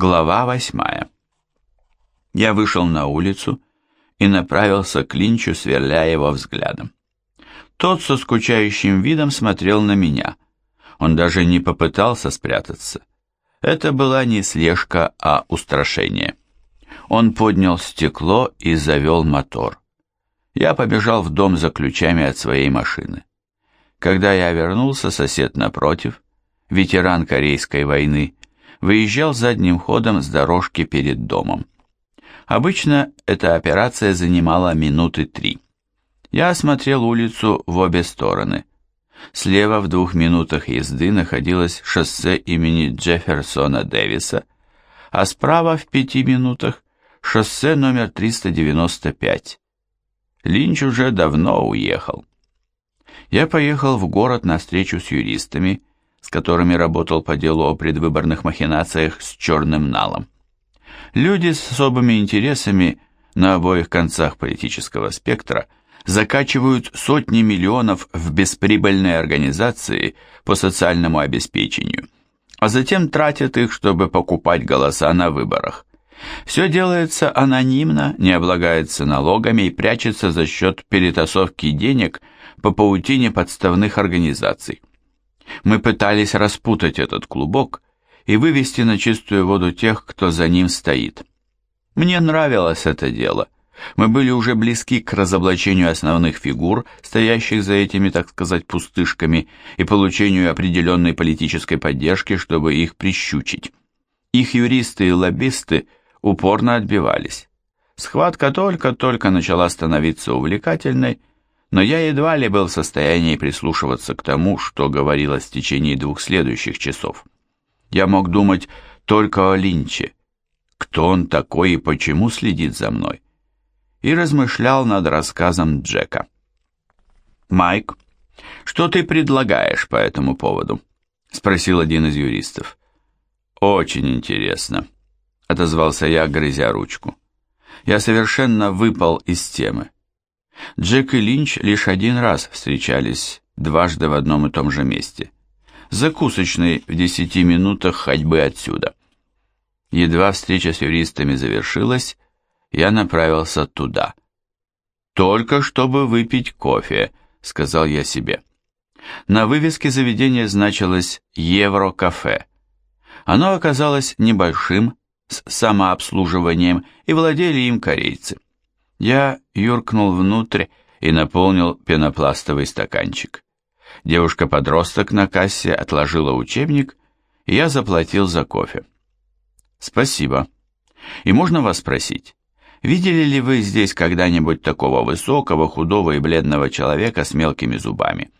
Глава восьмая. Я вышел на улицу и направился к Линчу, сверляя его взглядом. Тот со скучающим видом смотрел на меня. Он даже не попытался спрятаться. Это была не слежка, а устрашение. Он поднял стекло и завел мотор. Я побежал в дом за ключами от своей машины. Когда я вернулся, сосед напротив, ветеран Корейской войны, выезжал задним ходом с дорожки перед домом. Обычно эта операция занимала минуты три. Я осмотрел улицу в обе стороны. Слева в двух минутах езды находилось шоссе имени Джефферсона Дэвиса, а справа в пяти минутах шоссе номер 395. Линч уже давно уехал. Я поехал в город на встречу с юристами, с которыми работал по делу о предвыборных махинациях с черным налом. Люди с особыми интересами на обоих концах политического спектра закачивают сотни миллионов в бесприбыльные организации по социальному обеспечению, а затем тратят их, чтобы покупать голоса на выборах. Все делается анонимно, не облагается налогами и прячется за счет перетасовки денег по паутине подставных организаций. Мы пытались распутать этот клубок и вывести на чистую воду тех, кто за ним стоит. Мне нравилось это дело. Мы были уже близки к разоблачению основных фигур, стоящих за этими, так сказать, пустышками, и получению определенной политической поддержки, чтобы их прищучить. Их юристы и лоббисты упорно отбивались. Схватка только-только начала становиться увлекательной, но я едва ли был в состоянии прислушиваться к тому, что говорилось в течение двух следующих часов. Я мог думать только о Линче, кто он такой и почему следит за мной, и размышлял над рассказом Джека. «Майк, что ты предлагаешь по этому поводу?» — спросил один из юристов. «Очень интересно», — отозвался я, грызя ручку. «Я совершенно выпал из темы. Джек и Линч лишь один раз встречались, дважды в одном и том же месте. Закусочный в десяти минутах ходьбы отсюда. Едва встреча с юристами завершилась, я направился туда. «Только чтобы выпить кофе», — сказал я себе. На вывеске заведения значилось «Евро-кафе». Оно оказалось небольшим, с самообслуживанием, и владели им корейцы. Я юркнул внутрь и наполнил пенопластовый стаканчик. Девушка-подросток на кассе отложила учебник, и я заплатил за кофе. «Спасибо. И можно вас спросить, видели ли вы здесь когда-нибудь такого высокого, худого и бледного человека с мелкими зубами?»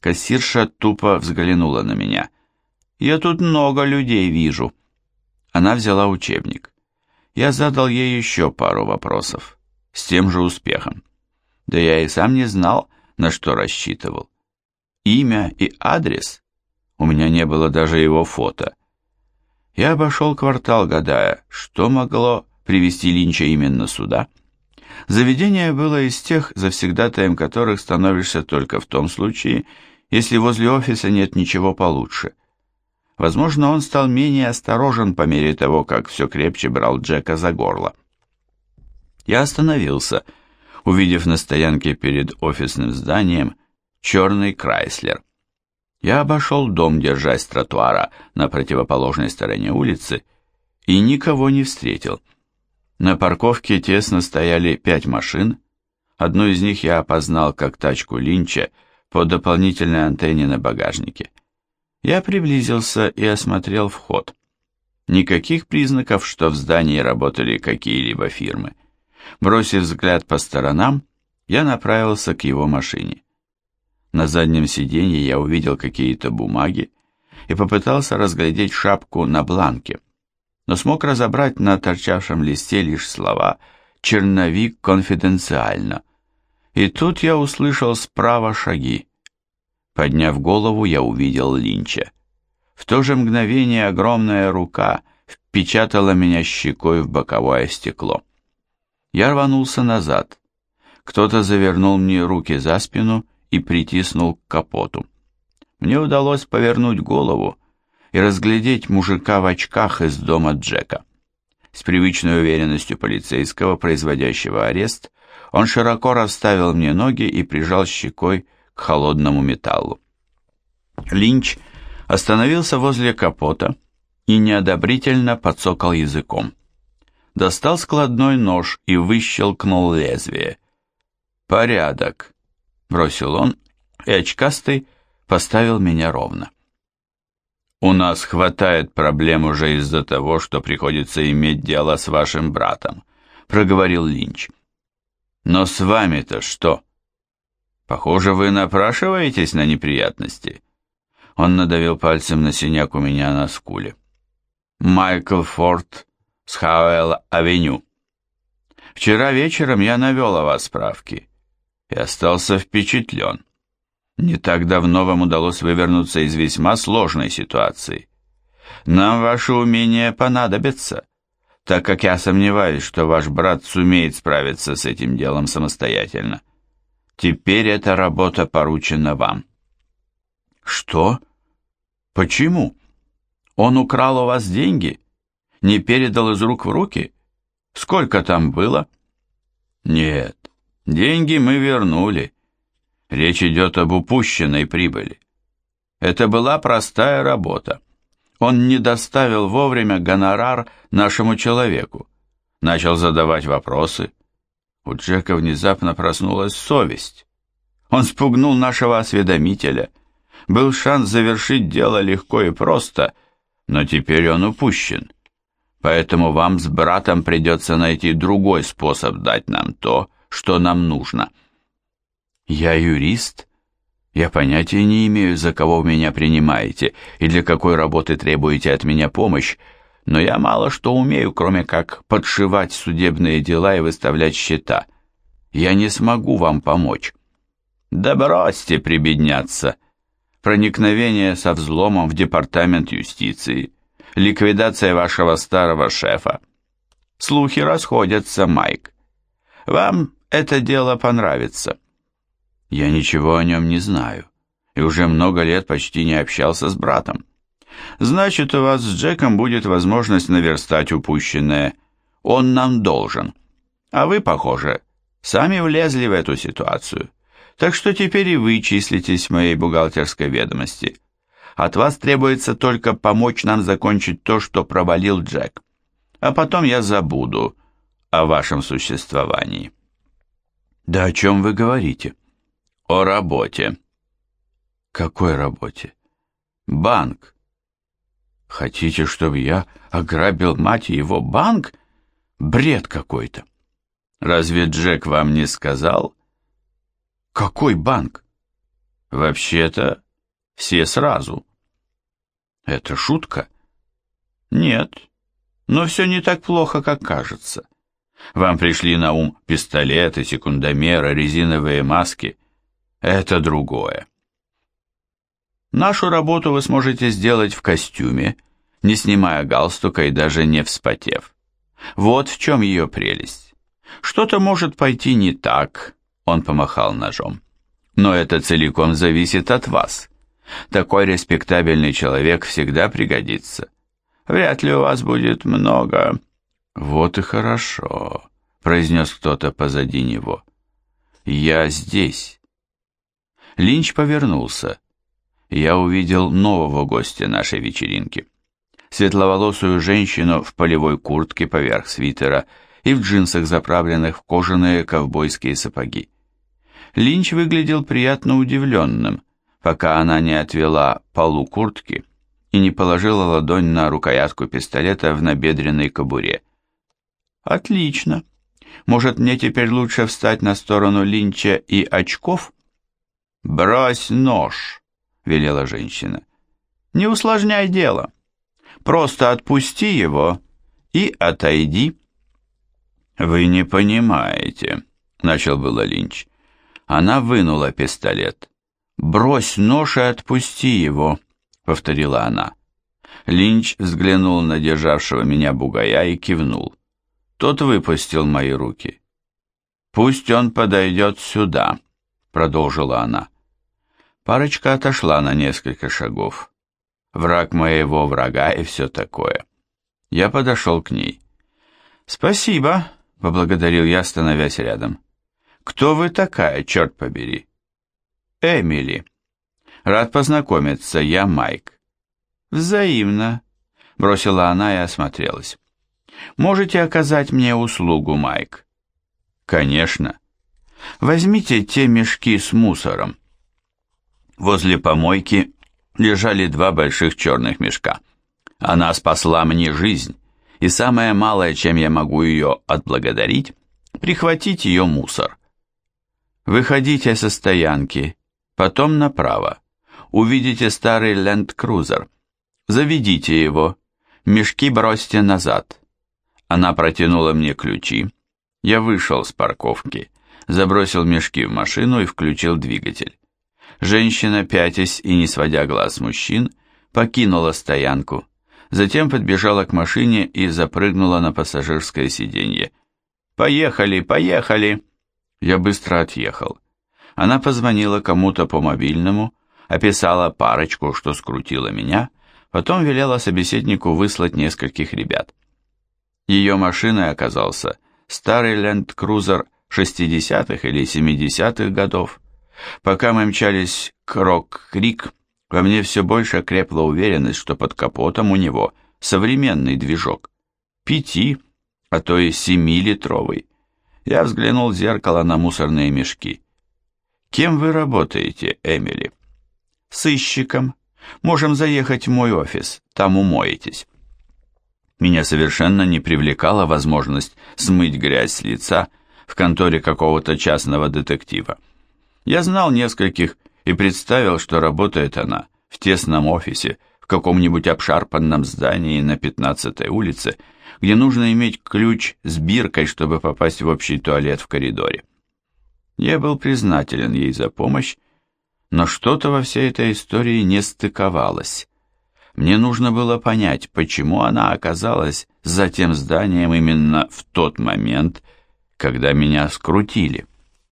Кассирша тупо взглянула на меня. «Я тут много людей вижу». Она взяла учебник. Я задал ей еще пару вопросов с тем же успехом. Да я и сам не знал, на что рассчитывал. Имя и адрес? У меня не было даже его фото. Я обошел квартал, гадая, что могло привести Линча именно сюда. Заведение было из тех, завсегдатаем которых становишься только в том случае, если возле офиса нет ничего получше. Возможно, он стал менее осторожен по мере того, как все крепче брал Джека за горло. Я остановился, увидев на стоянке перед офисным зданием черный Крайслер. Я обошел дом, держась тротуара на противоположной стороне улицы, и никого не встретил. На парковке тесно стояли пять машин, одну из них я опознал как тачку Линча по дополнительной антенне на багажнике. Я приблизился и осмотрел вход. Никаких признаков, что в здании работали какие-либо фирмы. Бросив взгляд по сторонам, я направился к его машине. На заднем сиденье я увидел какие-то бумаги и попытался разглядеть шапку на бланке, но смог разобрать на торчавшем листе лишь слова «Черновик конфиденциально». И тут я услышал справа шаги. Подняв голову, я увидел Линча. В то же мгновение огромная рука впечатала меня щекой в боковое стекло. Я рванулся назад. Кто-то завернул мне руки за спину и притиснул к капоту. Мне удалось повернуть голову и разглядеть мужика в очках из дома Джека. С привычной уверенностью полицейского, производящего арест, он широко расставил мне ноги и прижал щекой к холодному металлу. Линч остановился возле капота и неодобрительно подсокал языком. Достал складной нож и выщелкнул лезвие. «Порядок», — бросил он, и очкастый поставил меня ровно. «У нас хватает проблем уже из-за того, что приходится иметь дело с вашим братом», — проговорил Линч. «Но с вами-то что? Похоже, вы напрашиваетесь на неприятности». Он надавил пальцем на синяк у меня на скуле. «Майкл Форд с Хауэлл-авеню. Вчера вечером я навел о вас справки и остался впечатлен. Не так давно вам удалось вывернуться из весьма сложной ситуации. Нам ваше умение понадобится, так как я сомневаюсь, что ваш брат сумеет справиться с этим делом самостоятельно. Теперь эта работа поручена вам. Что? Почему? Он украл у вас деньги? Не передал из рук в руки? Сколько там было? Нет, деньги мы вернули. Речь идет об упущенной прибыли. Это была простая работа. Он не доставил вовремя гонорар нашему человеку. Начал задавать вопросы. У Джека внезапно проснулась совесть. Он спугнул нашего осведомителя. Был шанс завершить дело легко и просто, но теперь он упущен. Поэтому вам с братом придется найти другой способ дать нам то, что нам нужно. Я юрист. Я понятия не имею, за кого вы меня принимаете и для какой работы требуете от меня помощь, но я мало что умею, кроме как подшивать судебные дела и выставлять счета. Я не смогу вам помочь. Да бросьте прибедняться. Проникновение со взломом в департамент юстиции, ликвидация вашего старого шефа. Слухи расходятся, Майк. Вам это дело понравится. Я ничего о нем не знаю и уже много лет почти не общался с братом. Значит, у вас с Джеком будет возможность наверстать упущенное. Он нам должен. А вы, похоже, сами влезли в эту ситуацию. Так что теперь и вы числитесь в моей бухгалтерской ведомости. От вас требуется только помочь нам закончить то, что провалил Джек. А потом я забуду о вашем существовании. Да о чем вы говорите? О работе. Какой работе? Банк. Хотите, чтобы я ограбил мать его банк? Бред какой-то. Разве Джек вам не сказал? Какой банк? Вообще-то, все сразу. Это шутка? Нет, но все не так плохо, как кажется. Вам пришли на ум пистолеты, секундомеры, резиновые маски. Это другое. Нашу работу вы сможете сделать в костюме, не снимая галстука и даже не вспотев. Вот в чем ее прелесть. Что-то может пойти не так, он помахал ножом. Но это целиком зависит от вас. Такой респектабельный человек всегда пригодится. Вряд ли у вас будет много... Вот и хорошо, произнес кто-то позади него. Я здесь. Линч повернулся. Я увидел нового гостя нашей вечеринки. Светловолосую женщину в полевой куртке поверх свитера и в джинсах, заправленных в кожаные ковбойские сапоги. Линч выглядел приятно удивленным, пока она не отвела полу куртки и не положила ладонь на рукоятку пистолета в набедренной кобуре. «Отлично. Может, мне теперь лучше встать на сторону Линча и очков?» «Брось нож», — велела женщина. «Не усложняй дело. Просто отпусти его и отойди». «Вы не понимаете», — начал было Линч. Она вынула пистолет. «Брось нож и отпусти его», — повторила она. Линч взглянул на державшего меня бугая и кивнул. Тот выпустил мои руки. «Пусть он подойдет сюда», — продолжила она. Парочка отошла на несколько шагов. враг моего врага и все такое. Я подошел к ней. «Спасибо», — поблагодарил я, становясь рядом. «Кто вы такая, черт побери?» «Эмили». «Рад познакомиться, я Майк». «Взаимно», — бросила она и осмотрелась. «Можете оказать мне услугу, Майк?» «Конечно. Возьмите те мешки с мусором». Возле помойки лежали два больших черных мешка. Она спасла мне жизнь, и самое малое, чем я могу ее отблагодарить, прихватить ее мусор. Выходите со стоянки, потом направо. Увидите старый ленд-крузер. Заведите его, мешки бросьте назад. Она протянула мне ключи. Я вышел с парковки, забросил мешки в машину и включил двигатель. Женщина, пятясь и не сводя глаз мужчин, покинула стоянку, затем подбежала к машине и запрыгнула на пассажирское сиденье. «Поехали, поехали!» Я быстро отъехал. Она позвонила кому-то по мобильному, описала парочку, что скрутила меня, потом велела собеседнику выслать нескольких ребят. Ее машиной оказался старый ленд-крузер 60-х или 70-х годов. Пока мы мчались к Рок-Крик, во мне все больше крепла уверенность, что под капотом у него современный движок. Пяти, а то и семилитровый. Я взглянул в зеркало на мусорные мешки. «Кем вы работаете, Эмили?» «Сыщиком. Можем заехать в мой офис, там умоетесь». Меня совершенно не привлекала возможность смыть грязь с лица в конторе какого-то частного детектива. Я знал нескольких и представил, что работает она в тесном офисе в каком-нибудь обшарпанном здании на 15-й улице, где нужно иметь ключ с биркой, чтобы попасть в общий туалет в коридоре. Я был признателен ей за помощь, но что-то во всей этой истории не стыковалось. Мне нужно было понять, почему она оказалась за тем зданием именно в тот момент, когда меня скрутили.